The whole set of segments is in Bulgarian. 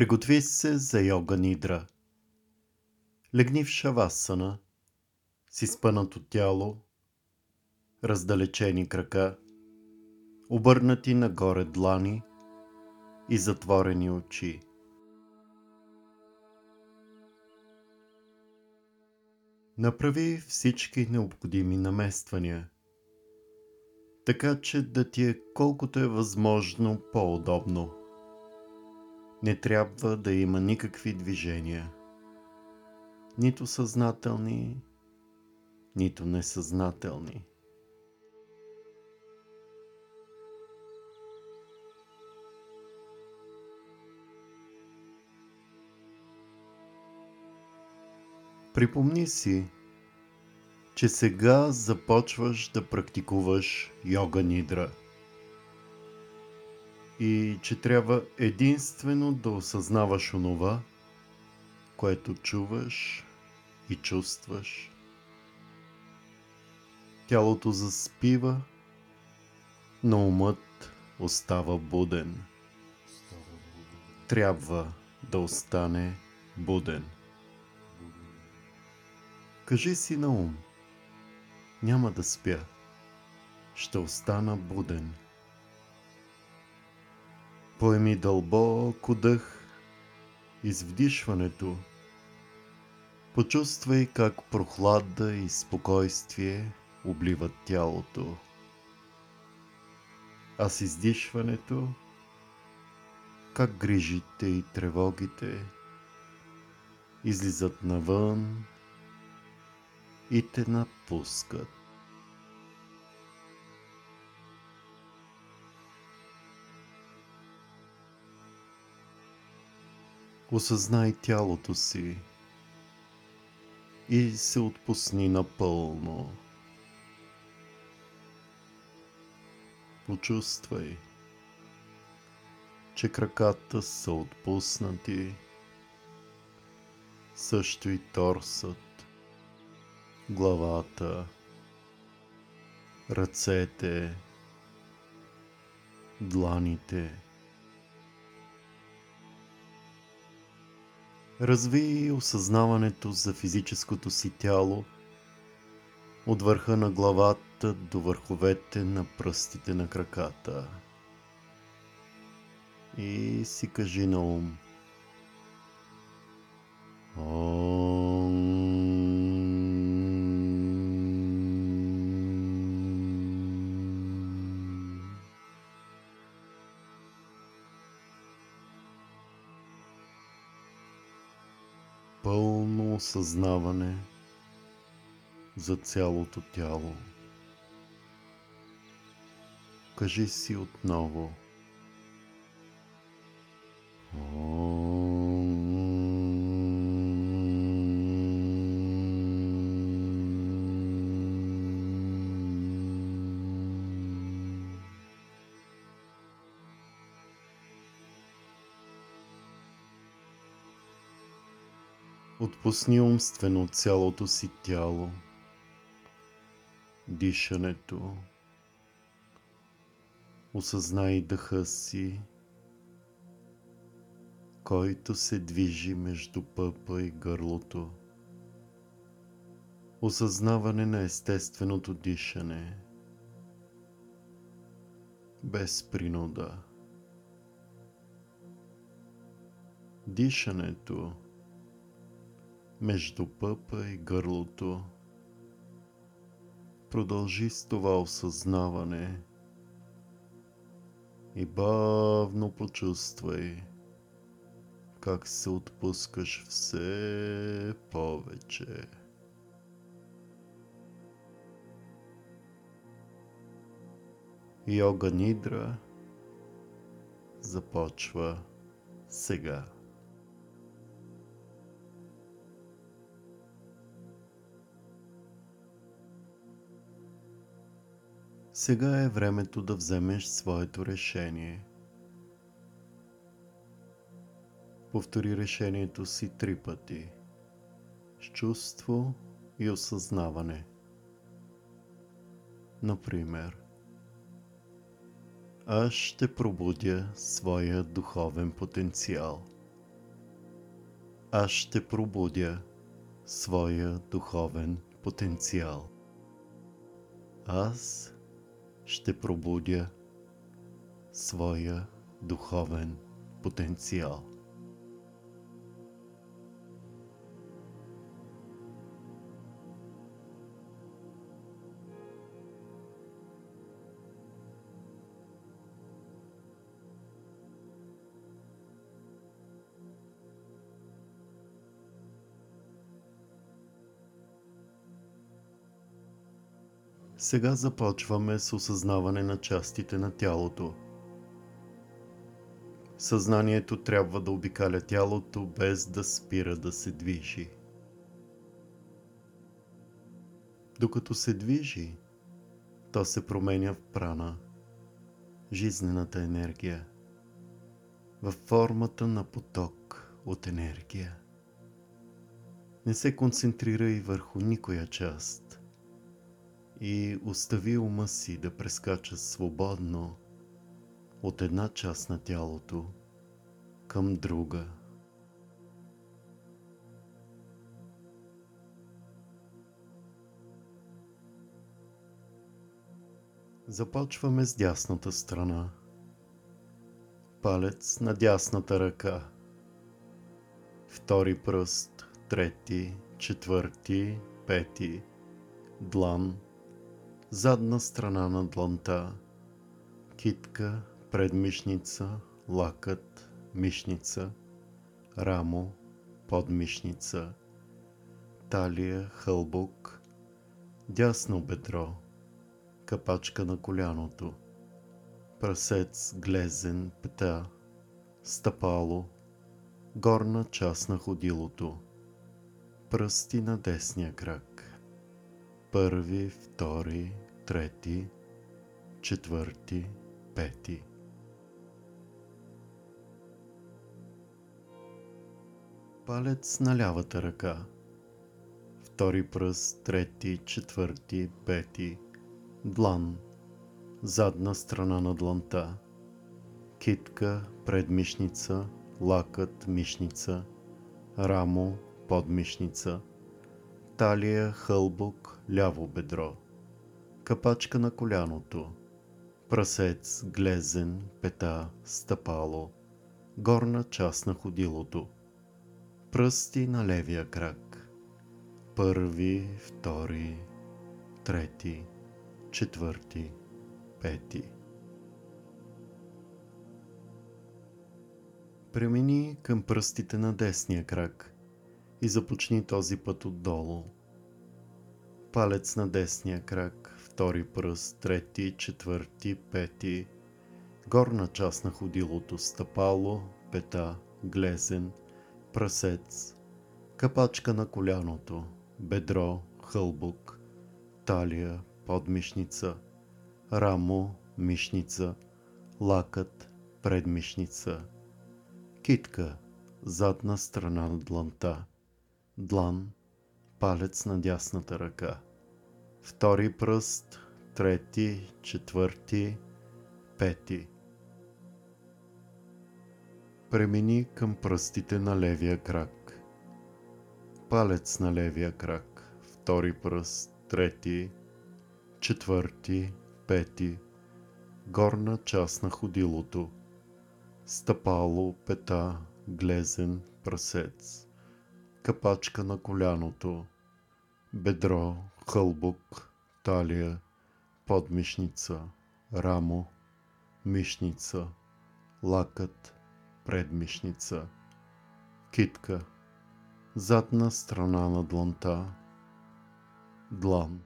Приготви се за йога нидра. Легни в шавасана с изпънато тяло, раздалечени крака, обърнати нагоре длани и затворени очи. Направи всички необходими намествания, така че да ти е колкото е възможно по-удобно. Не трябва да има никакви движения. Нито съзнателни, нито несъзнателни. Припомни си, че сега започваш да практикуваш йога нидра и че трябва единствено да осъзнаваш онова, което чуваш и чувстваш. Тялото заспива, но умът остава буден. Трябва да остане буден. Кажи си на ум. Няма да спя. Ще остана буден. Поеми дълбоко дъх из вдишването. Почувствай как прохлада и спокойствие обливат тялото. А с издишването, как грижите и тревогите излизат навън и те напускат. Осъзнай тялото си и се отпусни напълно. Почувствай, че краката са отпуснати, също и торсът главата, ръцете, дланите. Разви осъзнаването за физическото си тяло от върха на главата до върховете на пръстите на краката. И си кажи на ум. Ом. Осъзнаване за цялото тяло. Кажи си отново. Отпусни умствено цялото си тяло, дишането, осъзнай дъха си, който се движи между пъпа и гърлото. Осъзнаване на естественото дишане, без принуда. Дишането – между пъпа и гърлото. Продължи с това осъзнаване и бавно почувствай как се отпускаш все повече. Йога Нидра започва сега. Сега е времето да вземеш своето решение. Повтори решението си три пъти. С чувство и осъзнаване. Например, аз ще пробудя своя духовен потенциал. аз ще пробудя своя духовен потенциал. Аз ще пробудя своя духовен потенциал. Сега започваме с осъзнаване на частите на тялото. Съзнанието трябва да обикаля тялото без да спира да се движи. Докато се движи, то се променя в прана, жизнената енергия, във формата на поток от енергия. Не се концентрирай върху никоя част и остави ума си да прескача свободно от една част на тялото към друга. Започваме с дясната страна. Палец на дясната ръка. Втори пръст, трети, четвърти, пети, длан – задна страна на дланта, китка, предмишница, лакът, мишница, рамо, подмишница, талия, хълбук, дясно бедро, капачка на коляното, прасец, глезен, пета, стъпало, горна част на ходилото, пръсти на десния крак. Първи, втори, трети, четвърти, пети. Палец на лявата ръка. Втори пръст, трети, четвърти, пети. Длан. Задна страна на дланта. Китка, предмишница, лакът, мишница. Рамо, подмишница талия, хълбук, ляво бедро, капачка на коляното, прасец, глезен, пета, стъпало, горна част на ходилото, пръсти на левия крак, първи, втори, трети, четвърти, пети. Премини към пръстите на десния крак – и започни този път отдолу. Палец на десния крак, втори пръст, трети, четвърти, пети, горна част на ходилото, стъпало, пета, глезен, прасец, капачка на коляното, бедро, хълбук, талия, подмишница, рамо, мишница, лакът, предмишница, китка, задна страна на дланта, длан, палец на дясната ръка. Втори пръст, трети, четвърти, пети. Премини към пръстите на левия крак. Палец на левия крак. Втори пръст, трети, четвърти, пети. Горна част на ходилото. Стъпало, пета, глезен, прасец капачка на коляното, бедро, хълбук, талия, подмишница, рамо, мишница, лакът, предмишница, китка, задна страна на дланта, длан,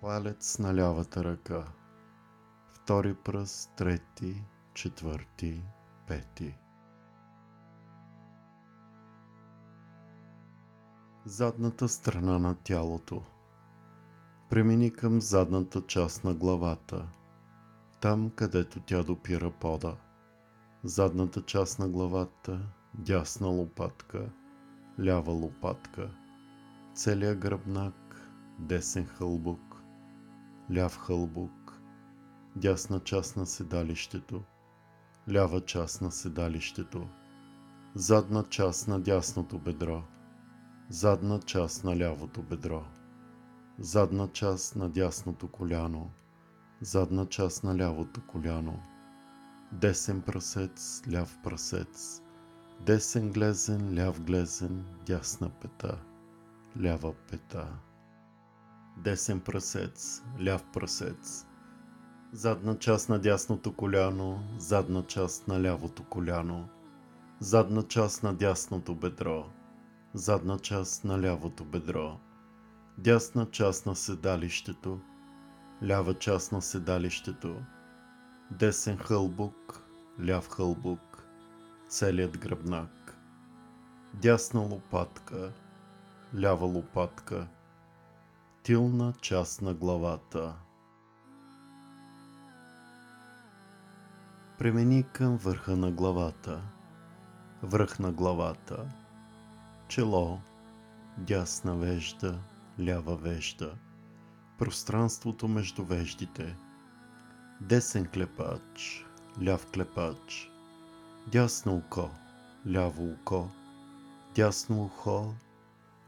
палец на лявата ръка, втори пръст, трети, четвърти, пети. Задната страна на тялото. Премини към задната част на главата, там където тя допира пода. Задната част на главата, дясна лопатка, лява лопатка, целия гръбнак, десен хълбук, ляв хълбук, дясна част на седалището, лява част на седалището, задна част на дясното бедро, задна част на лявото бедро, задна част на дясното коляно, задна част на лявото коляно, десен прасец, ляв прасец, десен глезен, ляв глезен, дясна пета, лява пета. Десен прасец, ляв прасец, задна част на дясното коляно, задна част на лявото коляно, задна част на дясното бедро, задна част на лявото бедро, дясна част на седалището, лява част на седалището, десен хълбук, ляв хълбук, целият гръбнак, дясна лопатка, лява лопатка, тилна част на главата. Премени към върха на главата, връх на главата, чело, дясна вежда, лява вежда, пространството между веждите, десен клепач, ляв клепач, дясно око, ляво око, дясно ухо,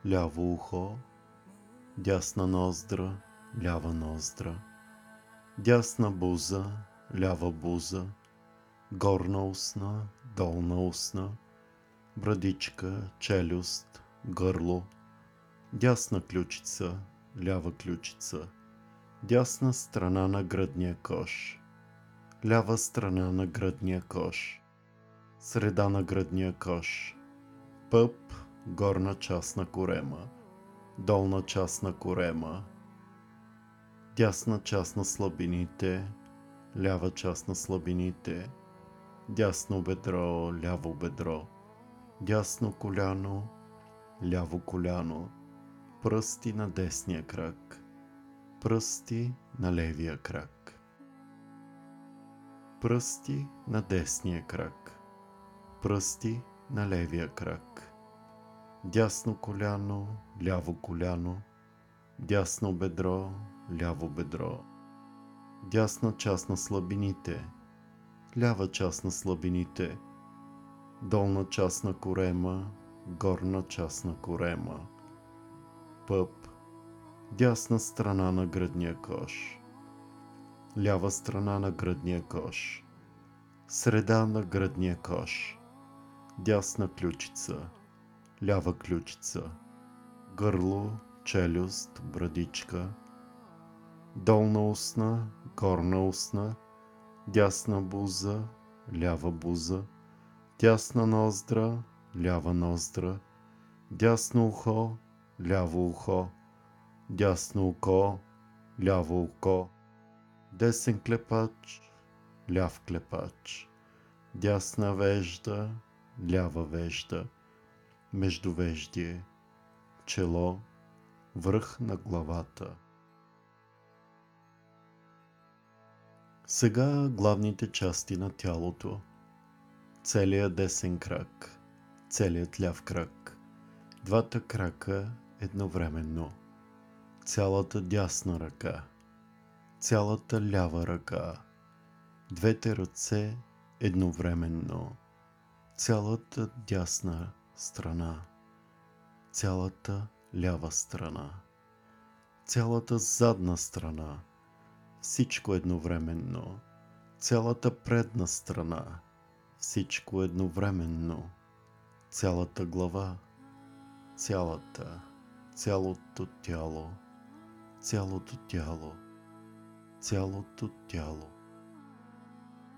ляво ухо, дясна ноздра, лява ноздра, дясна буза, лява буза, горна устна, долна устна, брадичка, челюст, гърло, дясна ключица, лява ключица, дясна страна на гръдния кош, лява страна на гръдния кош, среда на гръдния кош, пъп, горна част на корема, долна част на корема, дясна част на слабините, лява част на слабините, дясно бедро, ляво бедро, дясно коляно, ляво коляно, пръсти на десния крак, пръсти на левия крак, пръсти на десния крак, пръсти на левия крак, дясно коляно, ляво коляно, дясно бедро, ляво бедро, дясна част на слабините, лява част на слабините, долна част на корема, горна част на корема, пъп, дясна страна на гръдния кош, лява страна на гръдния кош, среда на гръдния кош, дясна ключица, лява ключица, гърло, челюст, брадичка, долна устна, горна устна, дясна буза, лява буза, дясна ноздра, лява ноздра, дясно ухо, ляво ухо, дясно око, ляво око, десен клепач, ляв клепач, дясна вежда, лява вежда, междувеждие, чело, връх на главата. Сега главните части на тялото. Целият десен крак, целият ляв крак, двата крака едновременно, цялата дясна ръка, цялата лява ръка, двете ръце едновременно, цялата дясна страна, цялата лява страна, цялата задна страна, всичко едновременно, цялата предна страна, всичко едновременно, цялата глава, цялата, цялото тяло, цялото тяло, цялото тяло.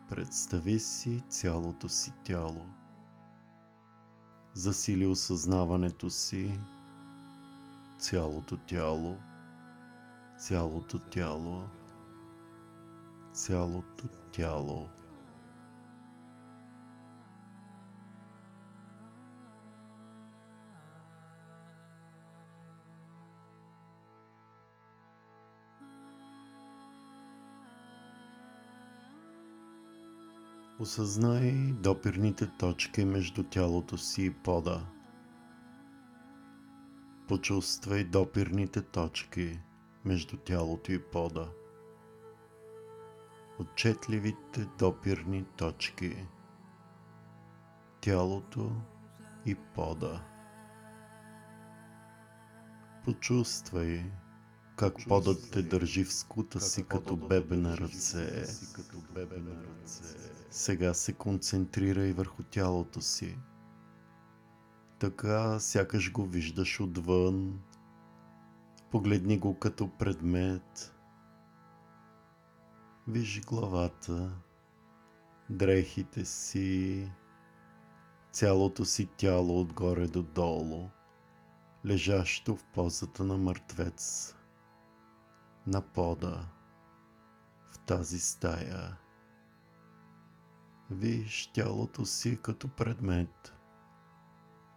Представи си цялото си тяло. Засили осъзнаването си, цялото тяло, цялото тяло цялото тяло. Осъзнай допирните точки между тялото си и пода. Почувствай допирните точки между тялото и пода отчетливите допирни точки. Тялото и пода. Почувствай как подът те държи в скута си като бебе на ръце. Сега се концентрирай върху тялото си. Така сякаш го виждаш отвън. Погледни го като предмет. Виж главата, дрехите си, цялото си тяло отгоре до долу, лежащо в позата на мъртвец, на пода, в тази стая. Виж тялото си като предмет,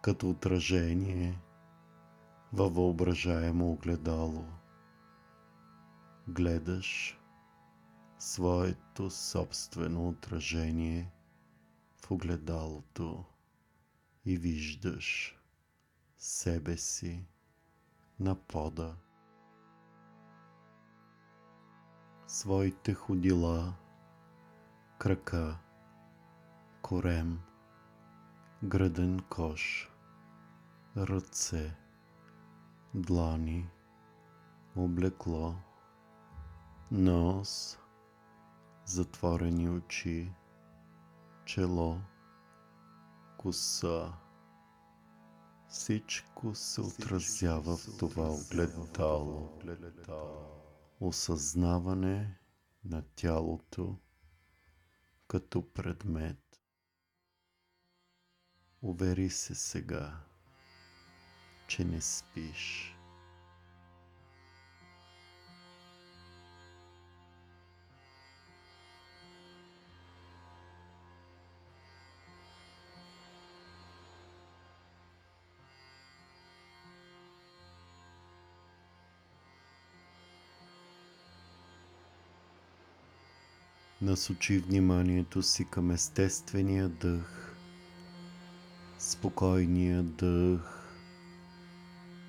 като отражение във въображаемо огледало. Гледаш своето собствено отражение в огледалото и виждаш себе си на пода. Своите ходила, крака, корем, граден кош, ръце, длани, облекло, нос, затворени очи, чело, коса. Всичко се отразява в това огледало. Осъзнаване на тялото като предмет. Увери се сега, че не спиш. Насочи вниманието си към естествения дъх, спокойния дъх.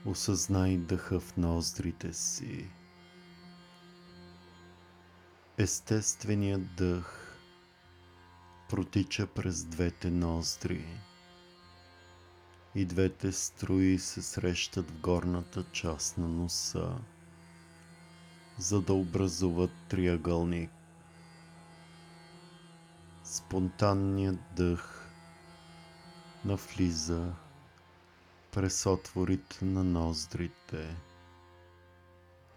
Осъзнай дъха в ноздрите си. Естественият дъх протича през двете ноздри и двете струи се срещат в горната част на носа, за да образуват триъгълник. Спонтанният дъх навлиза през отворите на ноздрите,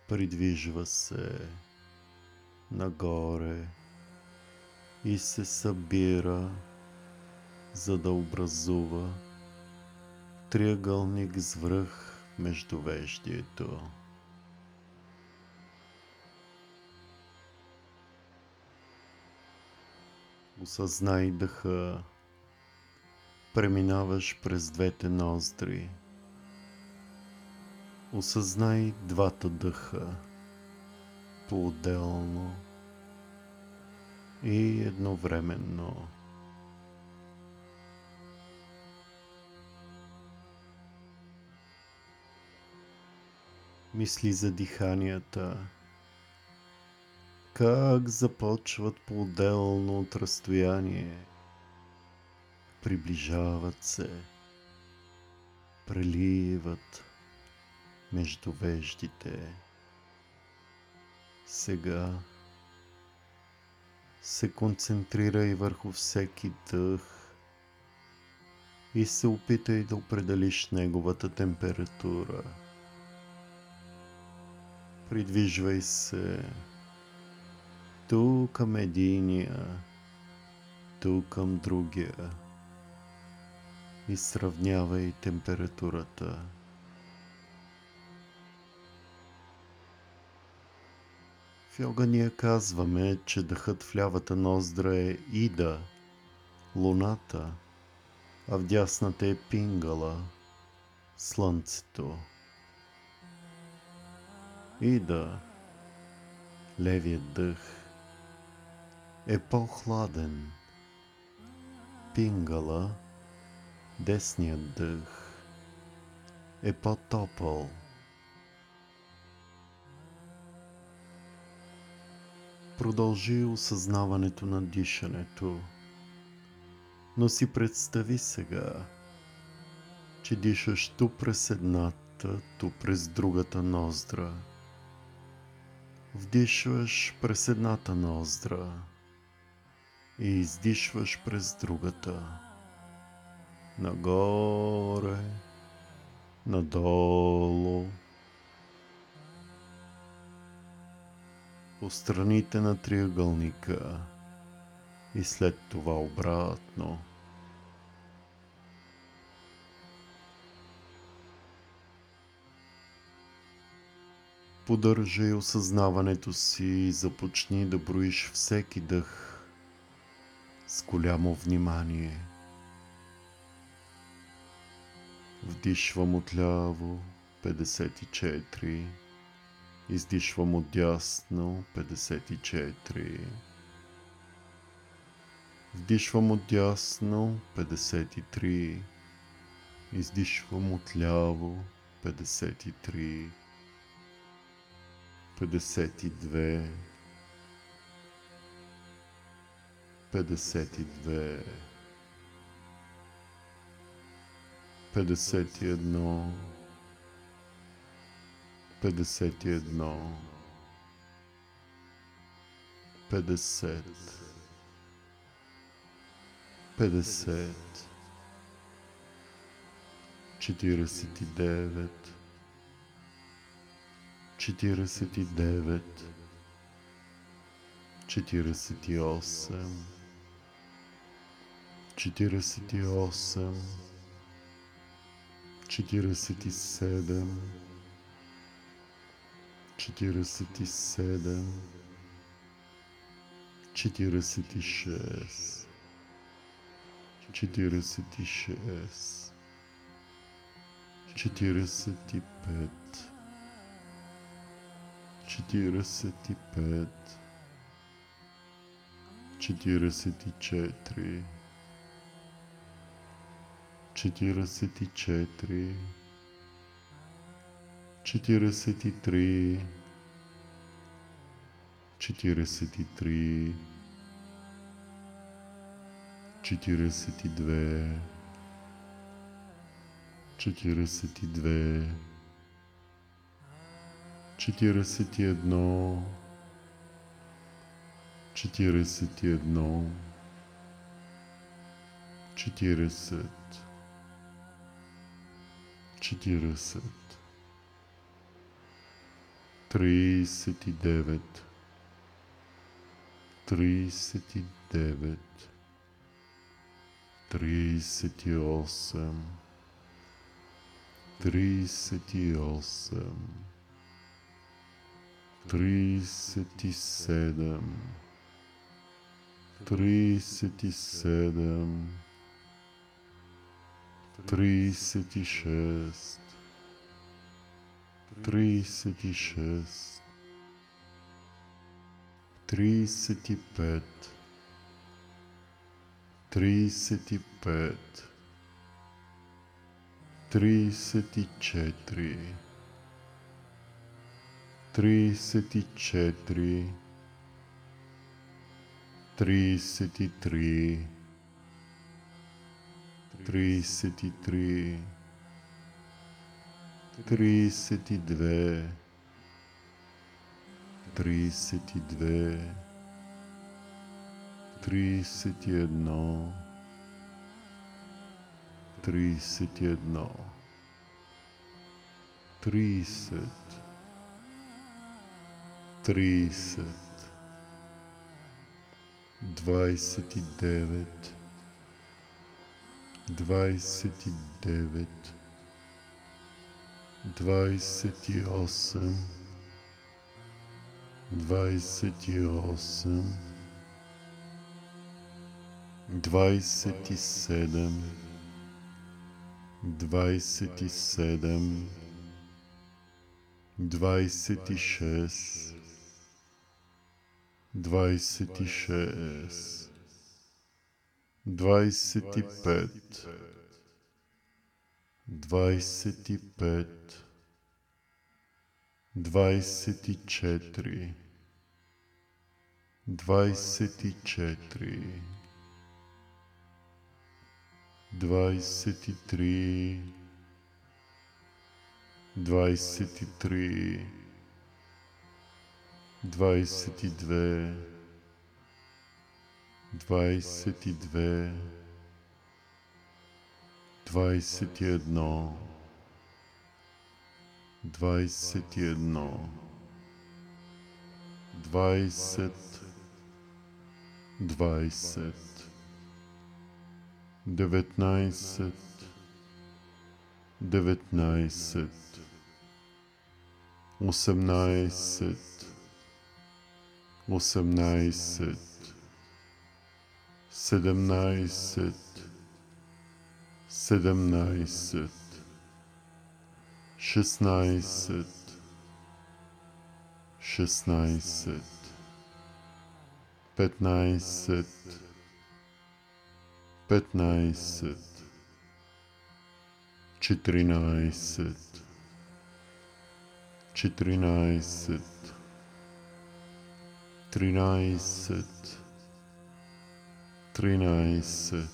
придвижва се нагоре и се събира, за да образува триъгълник с връх между веждието. Осъзнай дъха, преминаваш през двете ноздри. Осъзнай двата дъха по-отделно и едновременно. Мисли за диханията как започват по-отделно от разстояние. Приближават се, преливат между веждите. Сега се концентрирай върху всеки дъх и се опитай да определиш неговата температура. Придвижвай се ту към единия, ту към другия и сравнявай температурата. В йога ние казваме, че дъхът в лявата ноздра е Ида, луната, а в дясната е Пингала, слънцето. Ида, левият дъх, е по-хладен. Пингала, десният дъх, е по-топъл. Продължи осъзнаването на дишането, но си представи сега, че дишаш ту през едната, ту през другата ноздра. Вдишваш през едната ноздра и издишваш през другата. Нагоре, надолу, по страните на триъгълника и след това обратно. Поддържай осъзнаването си и започни да броиш всеки дъх с голямо внимание. Вдишвам отляво 54, издишвам отдясно 54. Вдишвам отдясно 53, издишвам отляво 53. 52 52 51 51 50 50 49 четиридесет и девет, четиридесет и осем, четиридесет и осем, четиридесет и седем, четиридесет и седем, четиридесет и шест, 40 39 39 38 38 37 37 тридцять шесть, тридцять шесть, тридцять п'ять, тридцять п'ять, тридцять чотири, тридцять чотири, тридцять три. Четиридесет и две, четиридесет и две, четиридесет и едно, четиридесет и едно, четиридесет, четиридесет, тридесет и девет, тридесет и девет, тридесет и осем, тридесет и осем, тридесет и седем, тридесет и седем, тридесет и шест, тридесет и шест, тридесет и пет, тридесет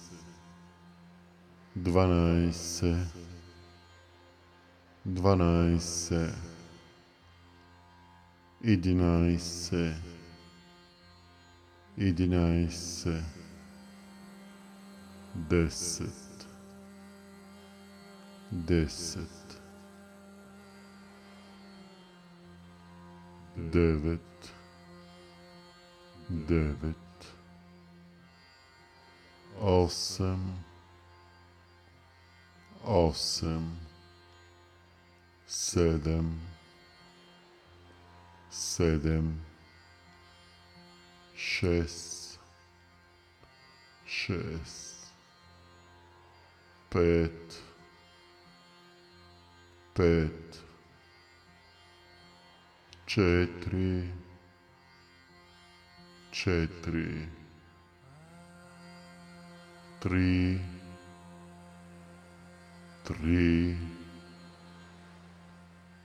и пет, тридесет и четири, тридесет и 8 8 7 7 6 6 5 5 4 4 три, три,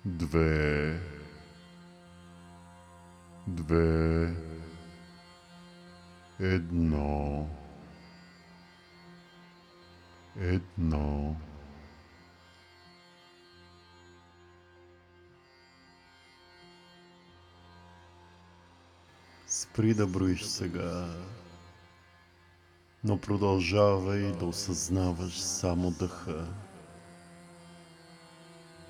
две, две, едно, едно. Спри да броиш сега, но продължавай да осъзнаваш само дъха.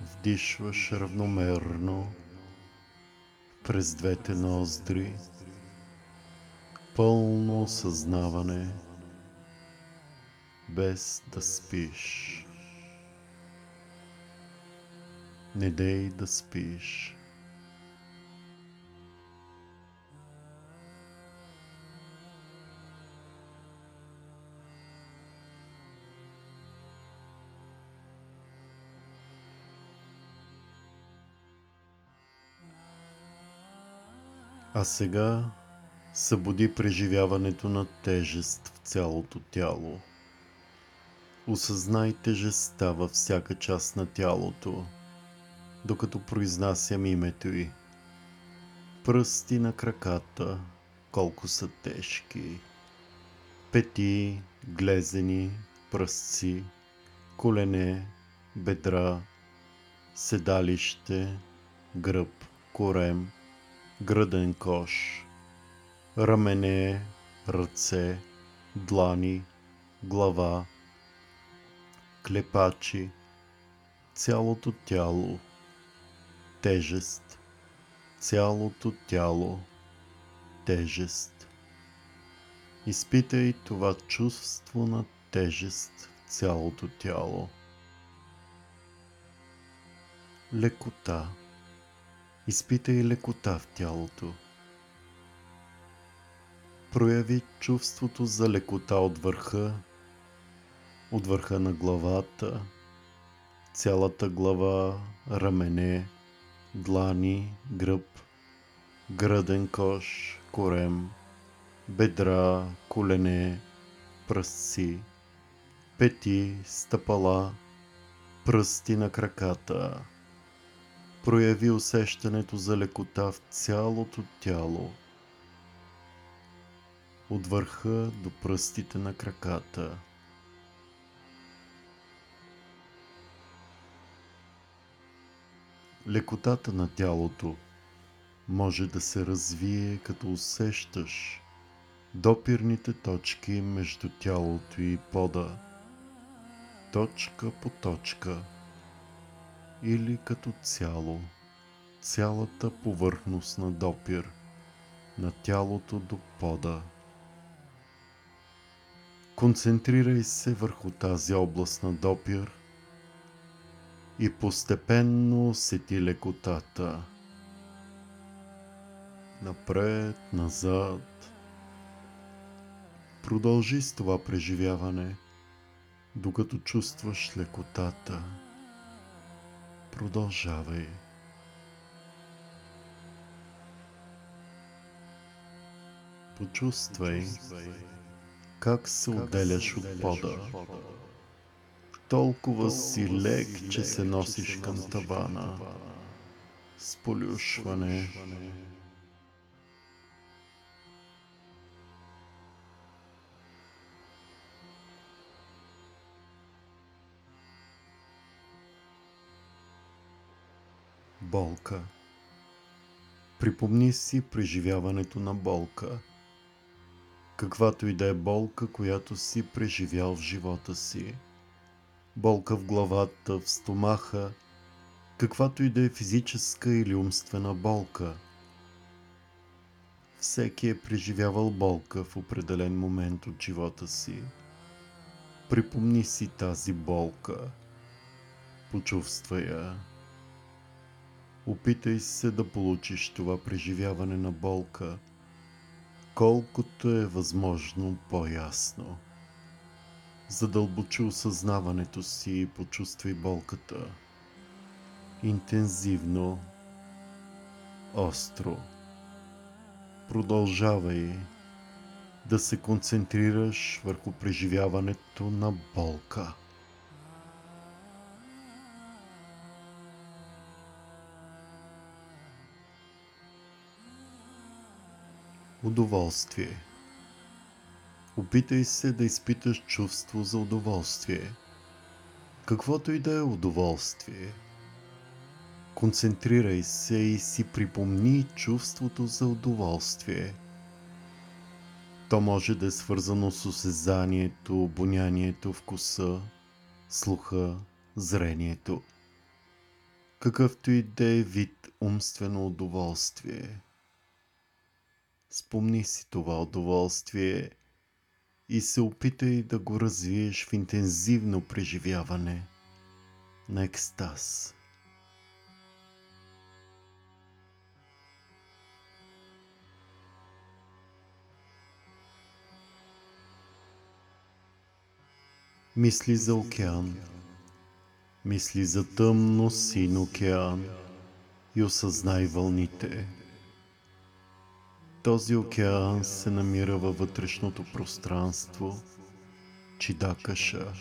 Вдишваш равномерно през двете ноздри, пълно осъзнаване, без да спиш. Не дей да спиш. А сега събуди преживяването на тежест в цялото тяло. Осъзнай тежестта във всяка част на тялото, докато произнасям името й. Пръсти на краката, колко са тежки. Пети, глезени, пръстци, колене, бедра, седалище, гръб, корем, гръден кош, рамене, ръце, длани, глава, клепачи, цялото тяло, тежест, цялото тяло, тежест. Изпитай това чувство на тежест в цялото тяло. Лекота. Изпитай лекота в тялото. Прояви чувството за лекота от върха, от върха на главата, цялата глава, рамене, длани, гръб, гръден кош, корем, бедра, колене, пръстци, пети, стъпала, пръсти на краката. Прояви усещането за лекота в цялото тяло, от върха до пръстите на краката. Лекотата на тялото може да се развие като усещаш допирните точки между тялото и пода, точка по точка или като цяло, цялата повърхност на допир на тялото до пода. Концентрирай се върху тази област на допир и постепенно усети лекотата. Напред, назад. Продължи с това преживяване, докато чувстваш лекотата. Продължавай. Почувствай как се отделяш от пода. Толкова си лек, че се носиш към тавана. С полюшване. Болка. Припомни си преживяването на болка. Каквато и да е болка, която си преживял в живота си болка в главата, в стомаха, каквато и да е физическа или умствена болка. Всеки е преживявал болка в определен момент от живота си. Припомни си тази болка. Почувствай я. Опитай се да получиш това преживяване на болка, колкото е възможно по-ясно. Задълбочи осъзнаването си и почувствай болката. Интензивно, остро. Продължавай да се концентрираш върху преживяването на болка. Удоволствие – Опитай се да изпиташ чувство за удоволствие. Каквото и да е удоволствие. Концентрирай се и си припомни чувството за удоволствие. То може да е свързано с осезанието, обонянието, вкуса, слуха, зрението. Какъвто и да е вид умствено удоволствие. Спомни си това удоволствие и се опитай да го развиеш в интензивно преживяване на екстаз. Мисли за океан, мисли за тъмно син океан и осъзнай вълните. Този океан се намира във вътрешното пространство, Чидакаша,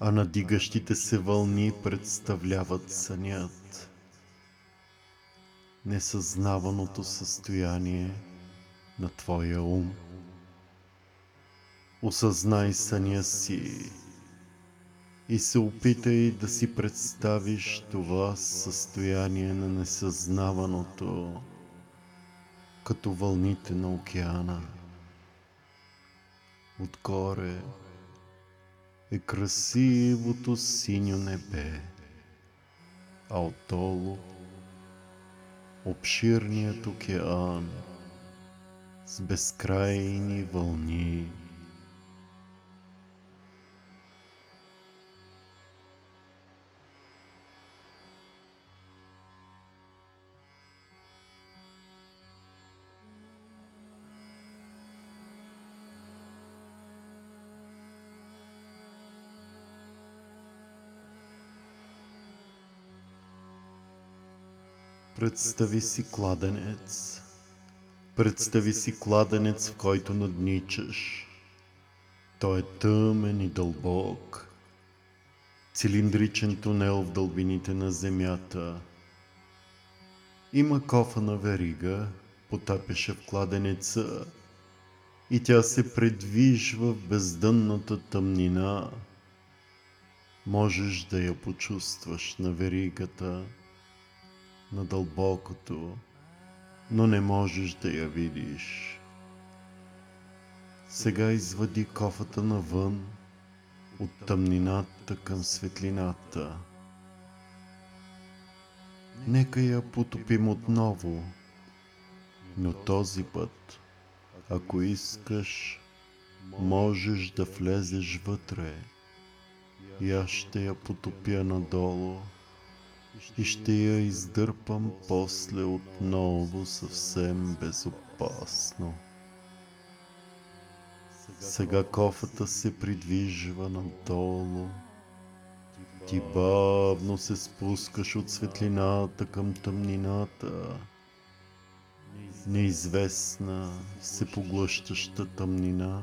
а надигащите се вълни представляват сънят. Несъзнаваното състояние на твоя ум. Осъзнай съня си и се опитай да си представиш това състояние на несъзнаваното като вълните на океана. Отгоре е красивото синьо небе, а отдолу обширният океан с безкрайни вълни. Представи си кладенец. Представи си кладенец, в който надничаш. Той е тъмен и дълбок. Цилиндричен тунел в дълбините на земята. Има кофа на верига, потапяше в кладенеца и тя се предвижва в бездънната тъмнина. Можеш да я почувстваш на веригата на дълбокото, но не можеш да я видиш. Сега извади кофата навън, от тъмнината към светлината. Нека я потопим отново, но този път, ако искаш, можеш да влезеш вътре и аз ще я потопя надолу и ще я издърпам после отново съвсем безопасно. Сега кофата се придвижва надолу. Ти бавно се спускаш от светлината към тъмнината. Неизвестна, се поглъщаща тъмнина.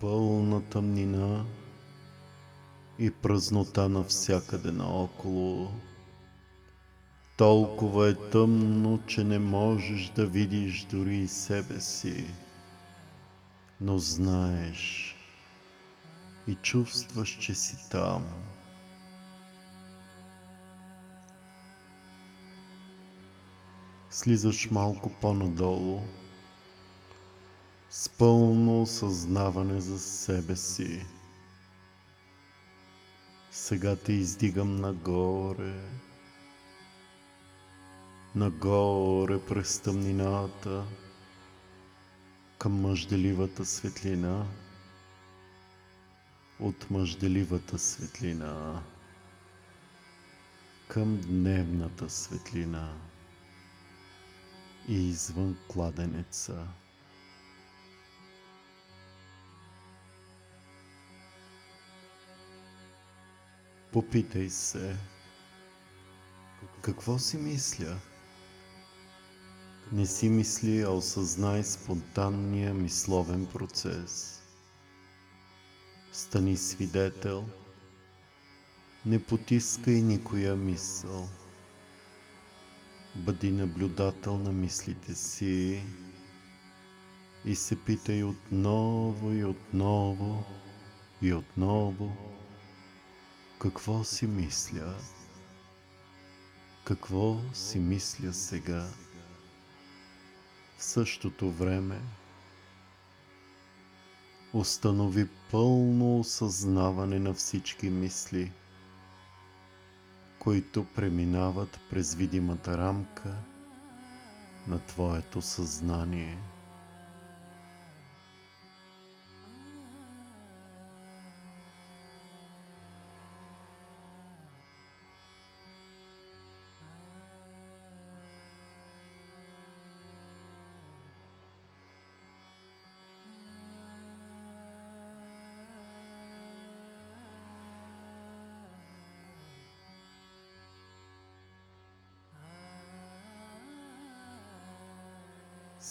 Пълна тъмнина и празнота навсякъде наоколо. Толкова е тъмно, че не можеш да видиш дори и себе си. Но знаеш и чувстваш, че си там. Слизаш малко по-надолу с пълно осъзнаване за себе си. Сега те издигам нагоре, нагоре през тъмнината, към мъжделивата светлина, от мъжделивата светлина към дневната светлина и извън кладенеца. Попитай се, какво си мисля? Не си мисли, а осъзнай спонтанния мисловен процес. Стани свидетел, не потискай никоя мисъл. Бъди наблюдател на мислите си и се питай отново и отново и отново какво си мисля, какво си мисля сега. В същото време установи пълно осъзнаване на всички мисли, които преминават през видимата рамка на твоето съзнание.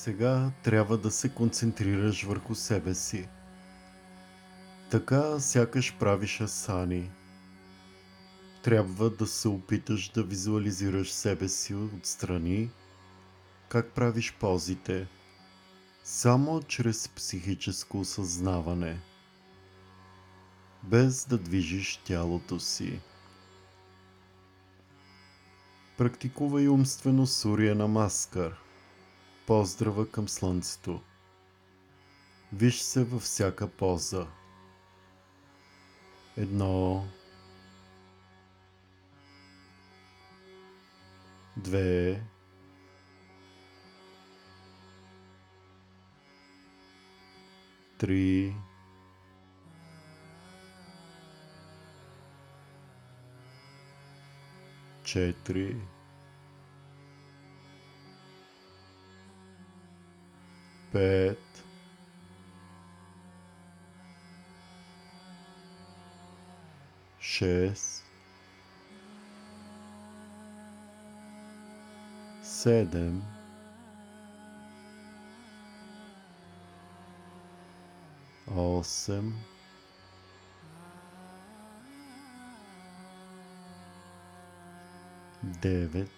Сега трябва да се концентрираш върху себе си. Така сякаш правиш асани. Трябва да се опиташ да визуализираш себе си отстрани, как правиш позите, само чрез психическо осъзнаване, без да движиш тялото си. Практикувай умствено сурия на маскар – поздрава към слънцето. Виж се във всяка поза. Едно, две, три, четири, пет, шест, седем, осем, девет,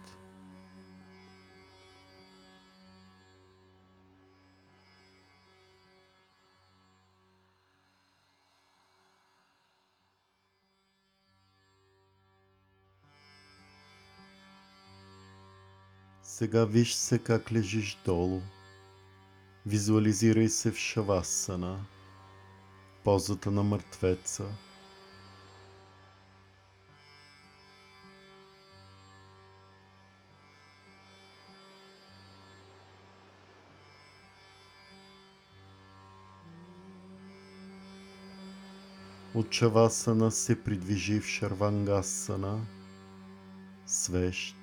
Сега виж се как лежиш долу. Визуализирай се в шавасана, позата на мъртвеца. От шавасана се придвижи в шарвангасана, свещ,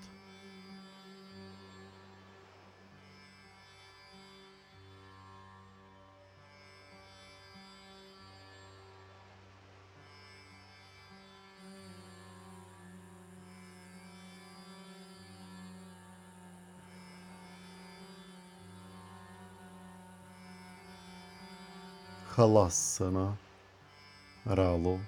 Халасана, Рало.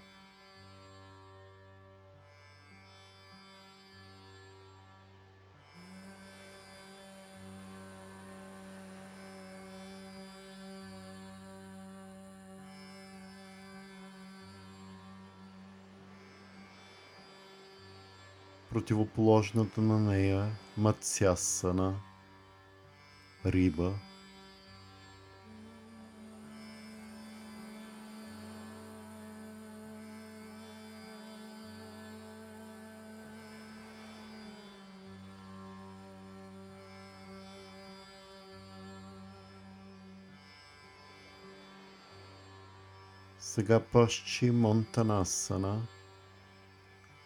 Противоположната на нея Матсясана, Риба. Сега пащи Монтанасана,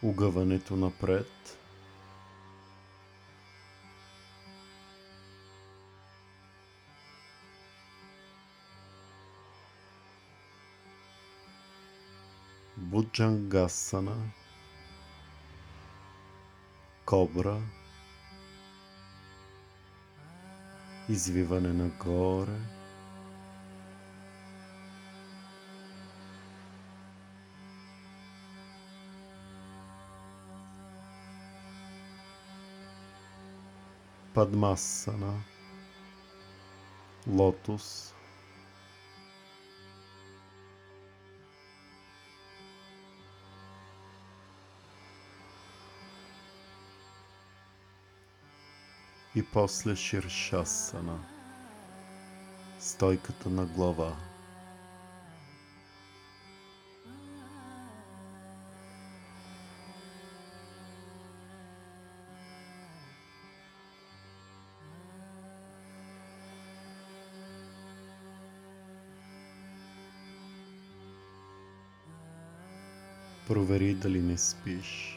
угъването напред. Буджангасана, кобра, извиване нагоре. Падмасана, лотос, и после Ширшасана, стойката на глава. verjeti ali ne spiš.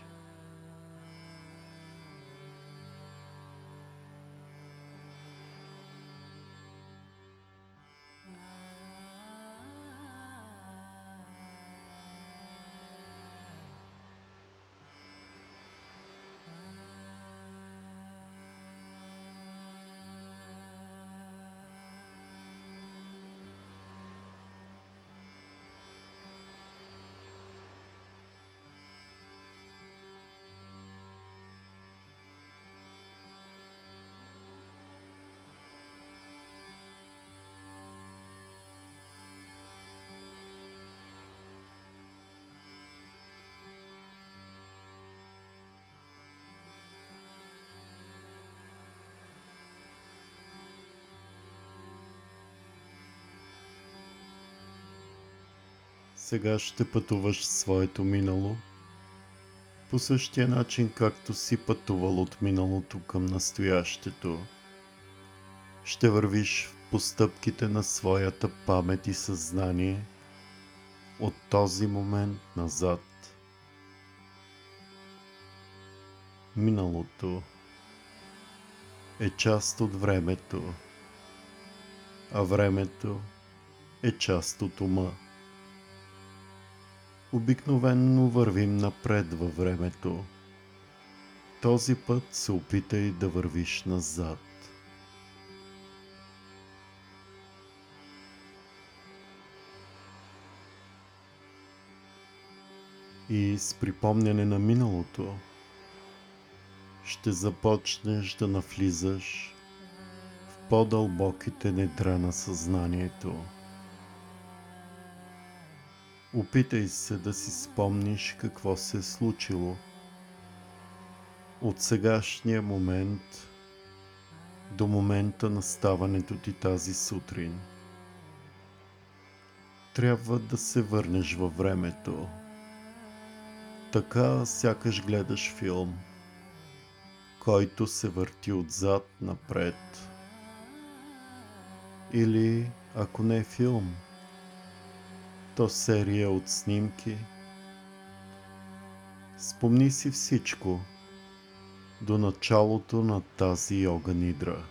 Сега ще пътуваш в своето минало по същия начин, както си пътувал от миналото към настоящето. Ще вървиш в постъпките на своята памет и съзнание от този момент назад. Миналото е част от времето, а времето е част от ума. Обикновенно вървим напред във времето. Този път се опитай да вървиш назад. И с припомняне на миналото ще започнеш да навлизаш в по-дълбоките недра на съзнанието. Опитай се да си спомниш какво се е случило от сегашния момент до момента на ставането ти тази сутрин. Трябва да се върнеш във времето. Така сякаш гледаш филм, който се върти отзад напред. Или, ако не е филм, то серия от снимки. Спомни си всичко до началото на тази йога нидра.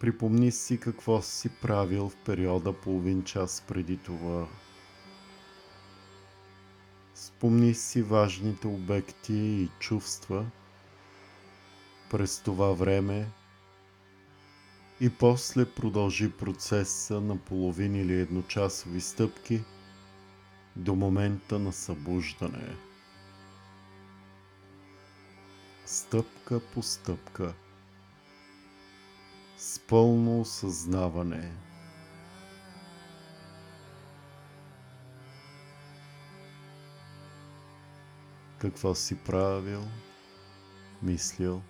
Припомни си какво си правил в периода половин час преди това. Спомни си важните обекти и чувства през това време и после продължи процеса на половин или едночасови стъпки до момента на събуждане. Стъпка по стъпка – с пълно осъзнаване. Какво си правил, мислил,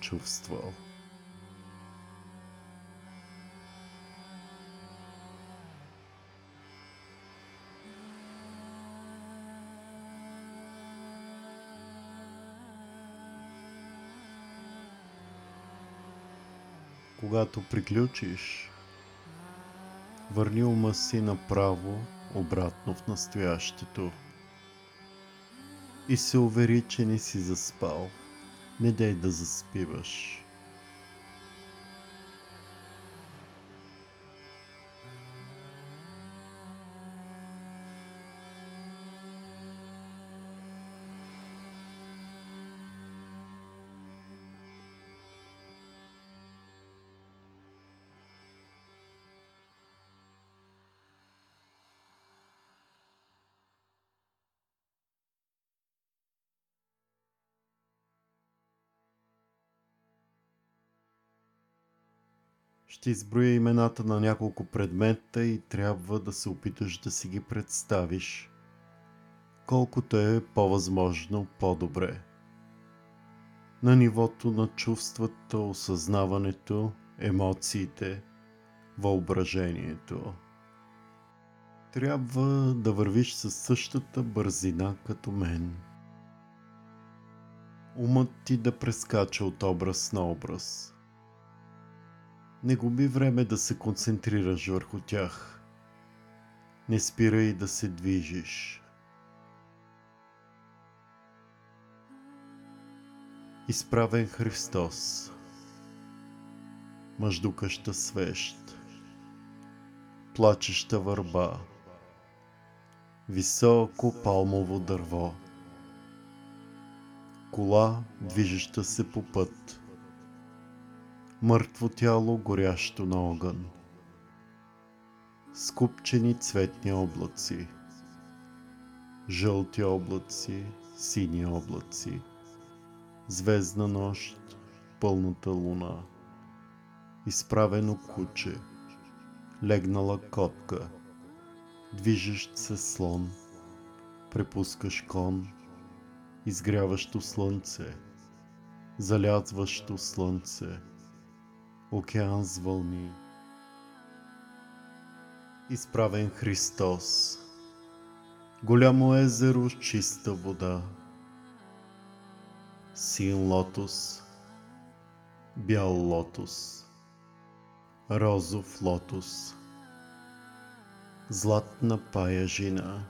чувствал. Когато приключиш, върни ума си направо, обратно в настоящето и се увери, че не си заспал. Не дай да заспиваш. Ще изброя имената на няколко предмета и трябва да се опиташ да си ги представиш. Колкото е по-възможно по-добре. На нивото на чувствата, осъзнаването, емоциите, въображението. Трябва да вървиш със същата бързина като мен. Умът ти да прескача от образ на образ – не губи време да се концентрираш върху тях. Не спирай да се движиш. Изправен Христос, мъждукаща свещ, плачеща върба, високо палмово дърво, кола, движеща се по път – мъртво тяло, горящо на огън. Скупчени цветни облаци, жълти облаци, сини облаци, звездна нощ, пълната луна, изправено куче, легнала котка, движещ се слон, препускаш кон, изгряващо слънце, залязващо слънце, океан с вълни. Изправен Христос, голямо езеро с чиста вода, син лотос, бял лотос, розов лотос, златна паяжина,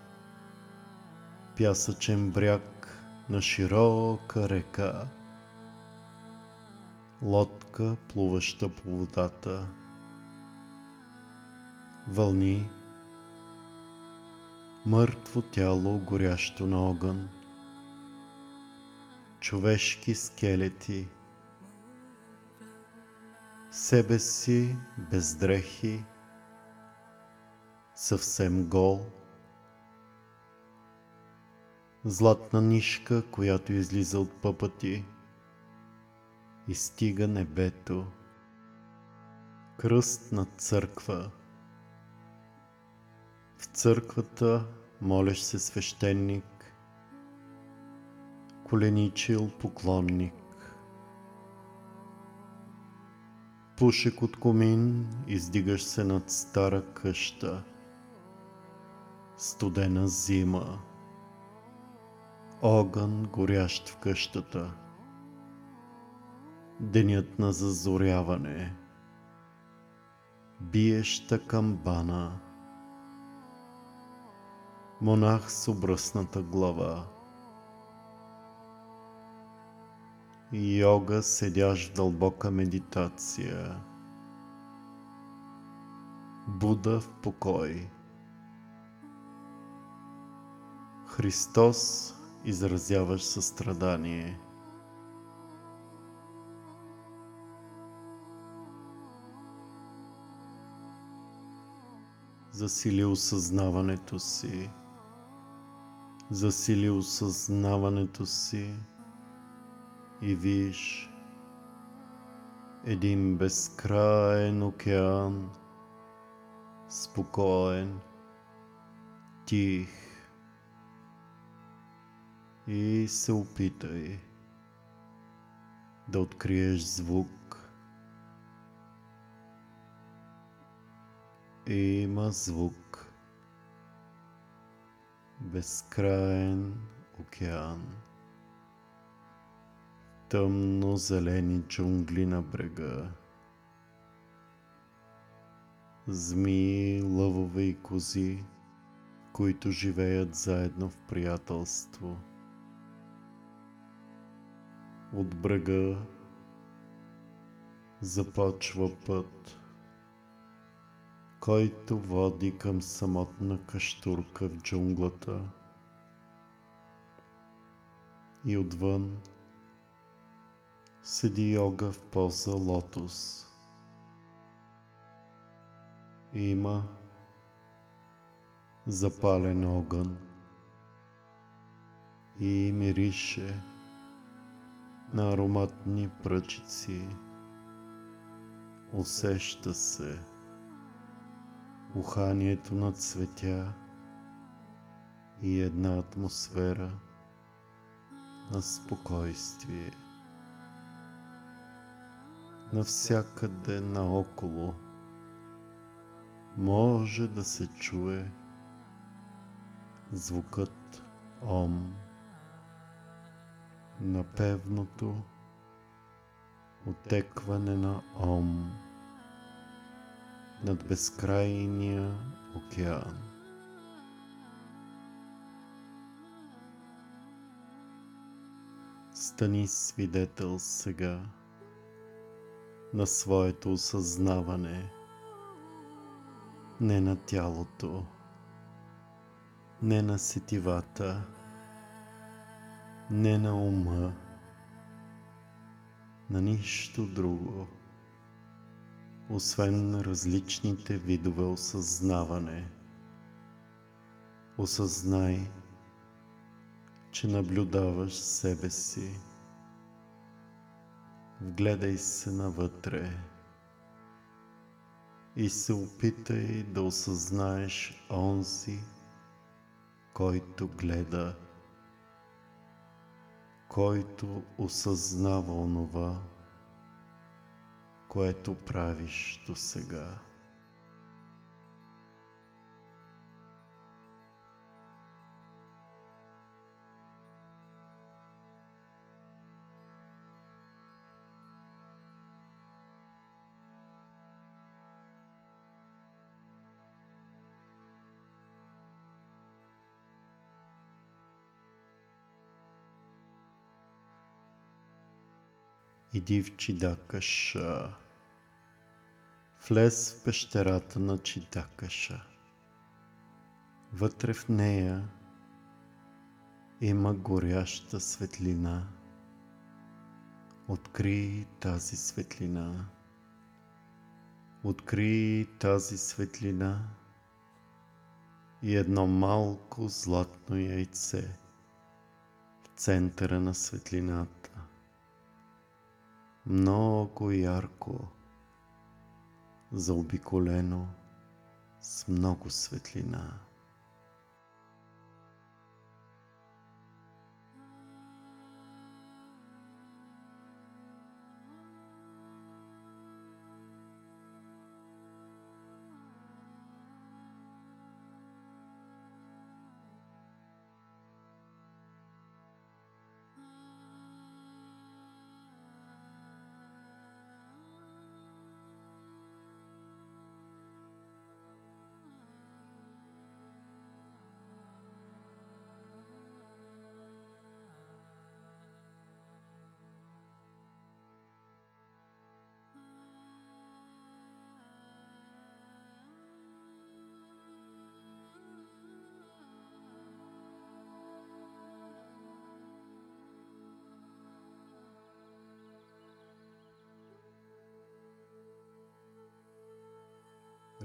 пясъчен бряг на широка река лодка, плуваща по водата, вълни, мъртво тяло, горящо на огън, човешки скелети, себе си без дрехи, съвсем гол. Златна нишка, която излиза от пъпа ти и стига небето. Кръст над църква. В църквата молеш се свещеник, коленичил поклонник. Пушек от комин, издигаш се над стара къща. Студена зима. Огън горящ в къщата. Денят на зазоряване. Биеща камбана. Монах с обръсната глава. Йога, седящ в дълбока медитация. Буда в покой. Христос, изразяваш състрадание. Засили осъзнаването си. Засили осъзнаването си и виж един безкраен океан, спокоен, тих и се опитай да откриеш звук. Има звук. Безкраен океан тъмно зелени джунгли на брега. Змии, лъвове и кози, които живеят заедно в приятелство. От брега започва път, който води към самотна каштурка в джунглата и отвън седи йога в поза лотос. Има запален огън и мирише на ароматни пръчици. Усеща се уханието на цветя и една атмосфера на спокойствие. Навсякъде наоколо може да се чуе звукът Ом, напевното отекване на Ом над безкрайния океан. Стани свидетел сега на своето осъзнаване, не на тялото, не на сетивата, не на ума, на нищо друго, освен различните видове осъзнаване. Осъзнай, че наблюдаваш себе си. Вгледай се навътре и се опитай да осъзнаеш онзи, който гледа, който осъзнава онова, което правиш до сега. Иди в Чидакаша. Влез в пещерата на Чидакаша. Вътре в нея има горяща светлина. Откри тази светлина. Откри тази светлина и едно малко златно яйце в центъра на светлината. Много ярко, заобиколено с много светлина.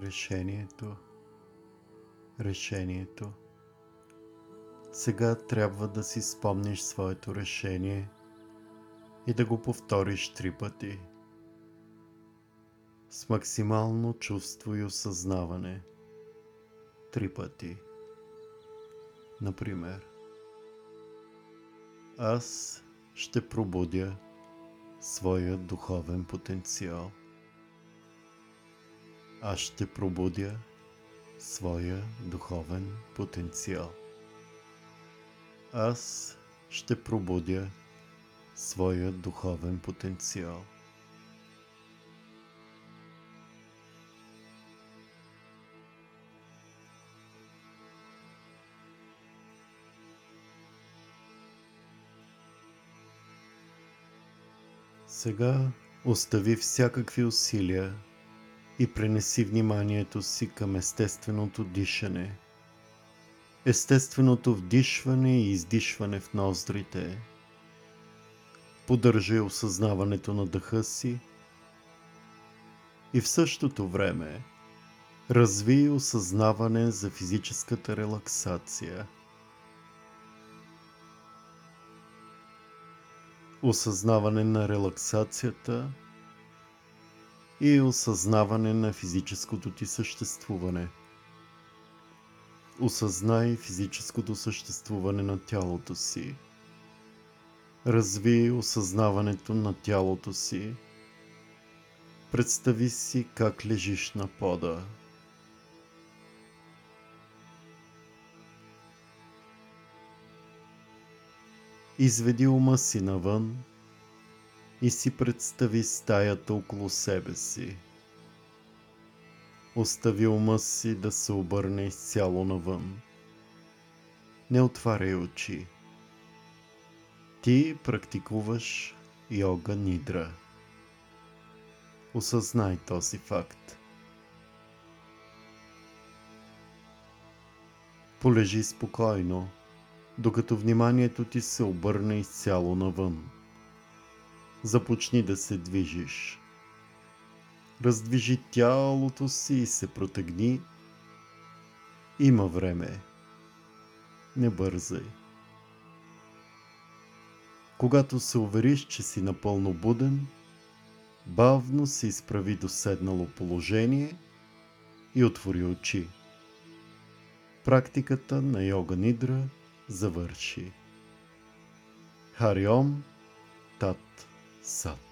Решението, решението. Сега трябва да си спомниш своето решение и да го повториш три пъти. С максимално чувство и осъзнаване. Три пъти. Например, аз ще пробудя своя духовен потенциал аз ще пробудя своя духовен потенциал. Аз ще пробудя своя духовен потенциал. Сега остави всякакви усилия и пренеси вниманието си към естественото дишане. Естественото вдишване и издишване в ноздрите. Поддържай осъзнаването на дъха си и в същото време разви осъзнаване за физическата релаксация. Осъзнаване на релаксацията – и осъзнаване на физическото ти съществуване. Осъзнай физическото съществуване на тялото си. Разви осъзнаването на тялото си. Представи си как лежиш на пода. Изведи ума си навън и си представи стаята около себе си. Остави ума си да се обърне изцяло навън. Не отваряй очи. Ти практикуваш йога нидра. Осъзнай този факт. Полежи спокойно, докато вниманието ти се обърне изцяло навън започни да се движиш. Раздвижи тялото си и се протегни. Има време. Не бързай. Когато се увериш, че си напълно буден, бавно се изправи до седнало положение и отвори очи. Практиката на йога нидра завърши. Хариом Тат sal.